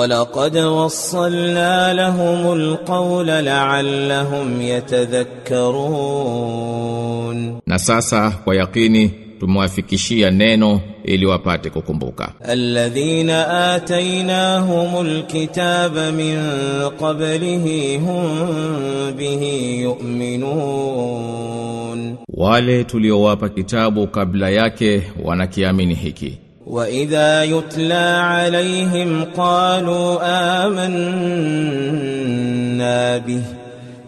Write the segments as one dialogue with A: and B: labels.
A: ولقد وصلنا لهم القول لعلهم يتذكرون
B: Na sasa kwa yakini tumewafikishia neno ili wapate kukumbuka.
A: الذين آتيناهم الكتاب من قبله هم به يؤمنون
B: Wale tuliowapa kitabu kabla yake wanakiamini hiki.
A: وإذا يتلى عليهم قالوا آمنا به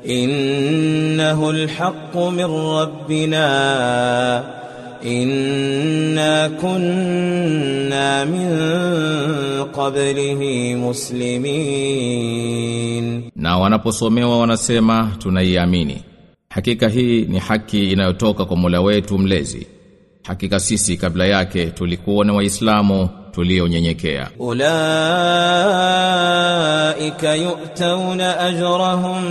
A: إنه الحق من ربنا إنا كنا من قبله مسلمين
B: Na wanaposomewa wanasema tunaiamini. Hakika hii ni haki inayotoka kwa Mola wetu mlezi. Hakika sisi kabla yake tulikuwa na Waislamu tulionyenyekea.
A: Ulaika yu'tawna ajrahum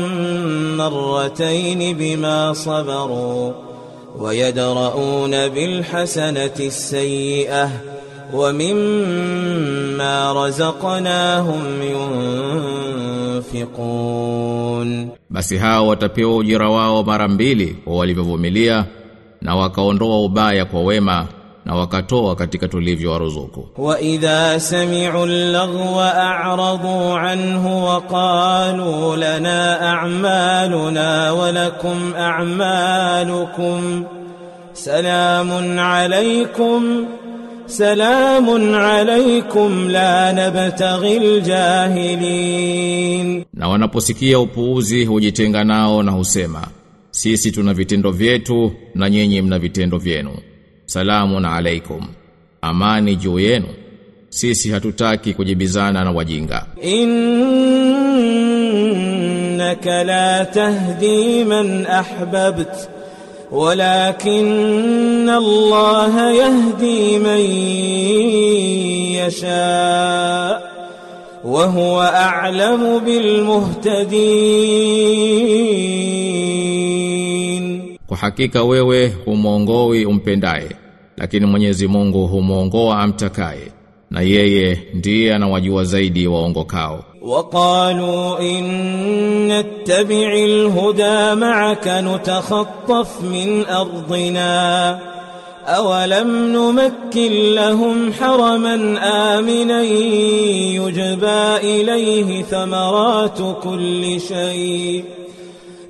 A: marratayn bima sabaru wa yadra'una bil hasanati sayyi'ah wa mimma razaqnahum yunfiqun,
B: basi hao watapewa ujira wao mara mbili kwa walivyovumilia na wakaondoa ubaya kwa wema na wakatoa katika tulivyo
A: waruzuku. Wa idha sami'u al-laghwa a'radu anhu wa qalu lana a'maluna wa lakum a'malukum salamun alaykum salamun alaykum la nabtaghil jahilin,
B: na wanaposikia upuuzi hujitenga nao na husema sisi tuna vitendo vyetu na nyinyi mna vitendo vyenu. Salamu na alaikum. Amani juu yenu. Sisi hatutaki kujibizana na wajinga.
A: إنك لا تهدي من أحببت ولكن الله يهدي من يشاء وهو أعلم بالمهتدين
B: Kwa hakika wewe humwongoi umpendaye, lakini Mwenyezi Mungu humwongoa amtakaye, na yeye ndiye anawajua zaidi waongokao.
A: وقالوا إن نتبع الهدى معك نتخطف من أرضنا أولم نمكن لهم حرما آمنا يجبى إليه ثمرات كل شيء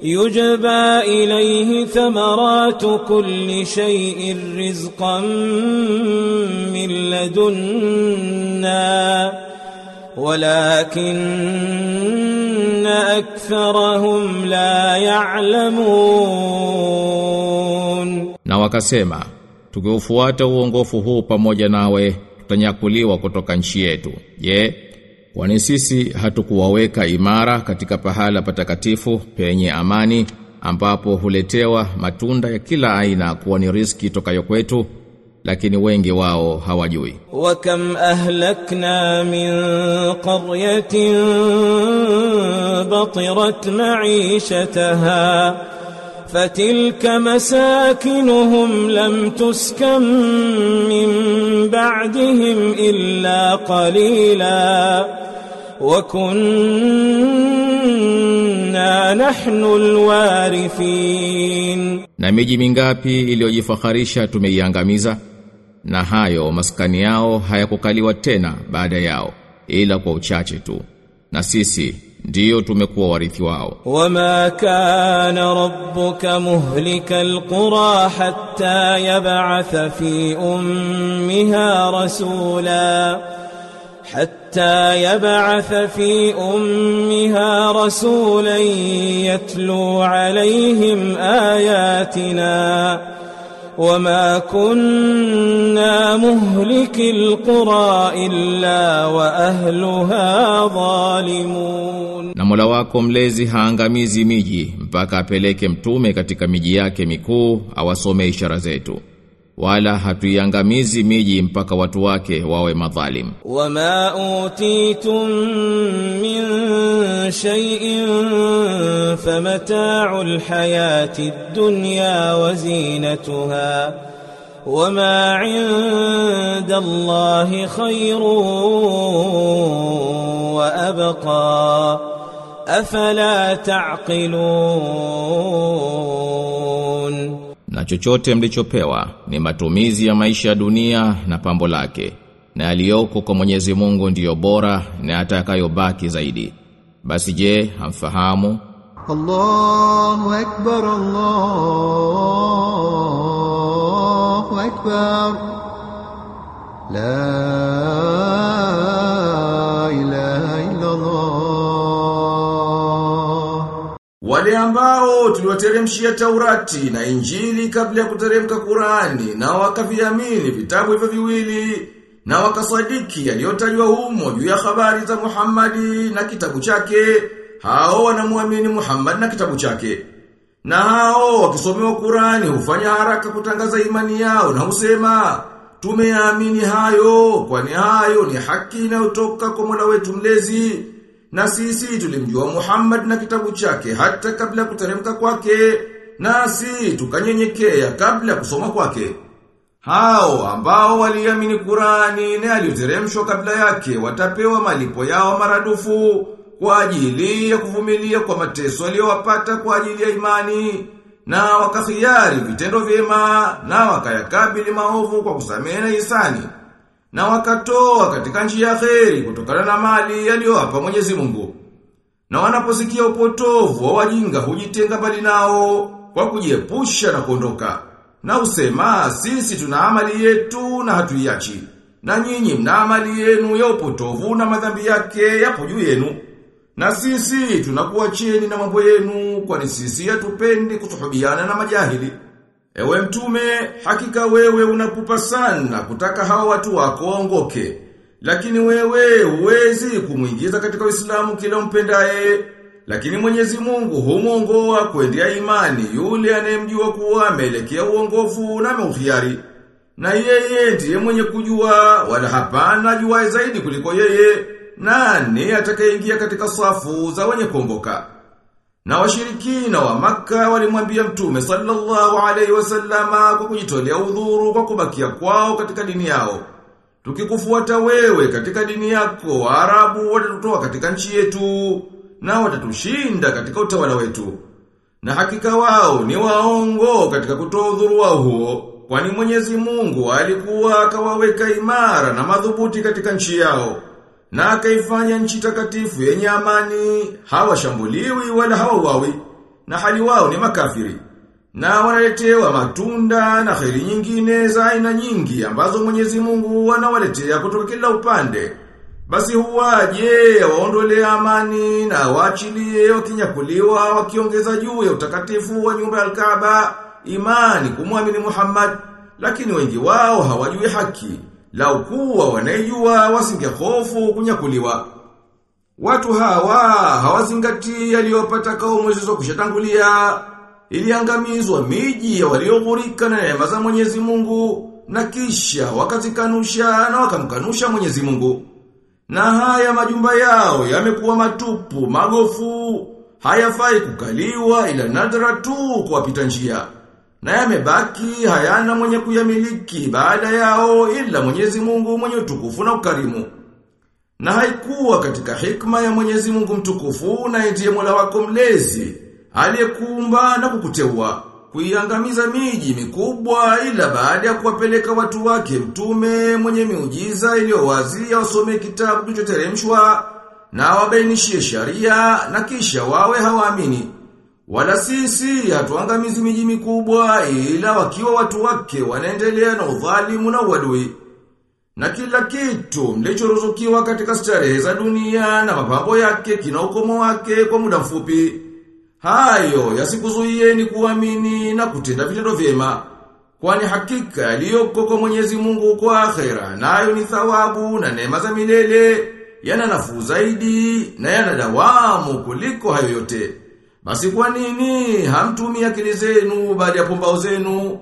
A: يجبى إليه ثمرات كل شيء رزقا من لدنا ولكن أكثرهم لا يعلمون
B: Na wakasema, tukiufuata uongofu huu pamoja nawe, tutanyakuliwa kutoka nchi yetu. Je, Kwani sisi hatukuwaweka imara katika pahala patakatifu penye amani ambapo huletewa matunda ya kila aina kuwa ni riski tokayo kwetu lakini wengi wao hawajui.
A: Wa kam ahlakna min qaryatin batirat ma'ishataha فتلك مساكنهم لم تسكن من بعدهم إلا قليلا وكنا نحن الوارثين
B: Na miji mingapi iliyojifaharisha tumeiangamiza na hayo maskani yao hayakukaliwa tena baada yao ila kwa uchache tu na sisi ndiyo tumekuwa warithi wao
A: wama kana rabbuka muhlika alqura hatta yab'atha fi ummiha rasula حتى يبعث في أمها رسولا يتلو عليهم آياتنا وما كنا مهلك القرى إلا وأهلها ظالمون
B: na Mola wako mlezi haangamizi miji mpaka apeleke mtume katika miji yake mikuu awasome ishara zetu wala hatuiangamizi miji mpaka watu wake wawe madhalim
A: وما أوتيتم من شيء فمتاع الحياة الدنيا وزينتها وما عند الله خير وأبقى أفلا تعقلون
C: na chochote mlichopewa ni matumizi ya maisha ya dunia na pambo lake na aliyoko kwa Mwenyezi Mungu ndiyo bora na atakayobaki zaidi. Basi je hamfahamu?
D: Allahu akbar Allahu akbar. La
B: Wale ambao tuliwateremshia Taurati na Injili kabla ya kuteremka Qurani na wakaviamini vitabu hivyo viwili na wakasadiki yaliyotajwa humo juu ya habari za Muhammadi na kitabu chake hao wanamuamini Muhammad na kitabu chake. Na hao wakisomewa Qurani hufanya haraka kutangaza imani yao na husema tumeamini hayo kwani hayo ni haki inayotoka kwa Mola wetu mlezi na sisi tulimjua Muhammad na kitabu chake hata kabla kuteremka kwake. Nasi tukanyenyekea kabla kusoma kwake. Hao ambao waliamini Qurani na aliyoteremshwa kabla yake watapewa malipo yao maradufu kwa ajili ya kuvumilia kwa mateso aliyowapata kwa ajili ya imani na wakakhiari vitendo vyema na wakayakabili maovu kwa kusamehe na hisani na wakatoa katika nchi ya kheri kutokana na mali yaliyowapa Mwenyezi Mungu. Na wanaposikia upotovu wa wajinga hujitenga mbali nao kwa kujiepusha na kuondoka. Na usema sisi tuna amali yetu na hatuiachi. Na nyinyi mna amali yenu ya upotovu na madhambi yake yapo juu yenu. Na sisi tunakuwa tunakuacheni na mambo yenu kwani sisi hatupendi kusuhubiana na majahili. Ewe mtume, hakika wewe unapupa sana kutaka hawa watu wako waongoke. Lakini wewe uwezi kumwingiza katika Uislamu kila mpendaye. Lakini Mwenyezi Mungu humuongoa kuendea imani yule anayemjua kuwa ameelekea uongofu na mauhiari. Na yeye ndiye mwenye kujua wala hapana jua zaidi kuliko yeye. Nani atakayeingia katika safu za wenye kuongoka? Na washirikina wa maka walimwambia mtume sallallahu alaihi wasallama kwa kujitolea udhuru kwa kubakia kwao katika dini yao. Tukikufuata wewe katika dini yako, Waarabu watatutoa katika nchi yetu na watatushinda katika utawala wetu. Na hakika wao ni waongo katika kutoa udhuru wao huo, kwani Mwenyezi Mungu alikuwa akawaweka imara na madhubuti katika nchi yao na akaifanya nchi takatifu yenye amani, hawashambuliwi wala hawawawi na hali wao ni makafiri. Na wanaletewa matunda na kheri nyingine za aina nyingi ambazo Mwenyezi Mungu anawaletea kutoka kila upande. Basi huwaje waondolee amani na waachilie wakinyakuliwa wakiongeza juu ya utakatifu wa nyumba ya Kaaba imani kumwamini Muhammad, lakini wengi wao hawajui haki. Lau kuwa wasinge hofu kunyakuliwa. Watu hawa hawazingatii yaliyopata kaumu zilizokushatangulia. Iliangamizwa miji ya walioghurika na neema za Mwenyezi Mungu na kisha wakazikanusha na wakamkanusha Mwenyezi Mungu. Na haya majumba yao yamekuwa matupu, magofu, hayafai kukaliwa ila nadra tu kuwapita njia na yamebaki hayana mwenye kuyamiliki baada yao ila Mwenyezi Mungu mwenye utukufu na ukarimu. Na haikuwa katika hikma ya Mwenyezi Mungu mtukufu na ndiye Mola wako mlezi aliyekuumba na kukuteua kuiangamiza miji mikubwa ila baada ya kuwapeleka watu wake mtume mwenye miujiza iliyo iliyowazia wasome kitabu kilichoteremshwa na wabainishie sharia na kisha wawe hawaamini. Wala sisi hatuangamizi miji mikubwa ila wakiwa watu wake wanaendelea na udhalimu na uadui. Na kila kitu mlichoruzukiwa katika starehe za dunia na mapambo yake kina ukomo wake kwa muda mfupi. Hayo yasikuzuieni kuamini na kutenda vitendo vyema. Kwani hakika yaliyoko kwa Mwenyezi Mungu kwa akhera nayo ni thawabu na neema za milele yana nafuu zaidi na yana dawamu kuliko hayo yote. Basi kwa nini hamtumia akili zenu baada ya pumbao zenu?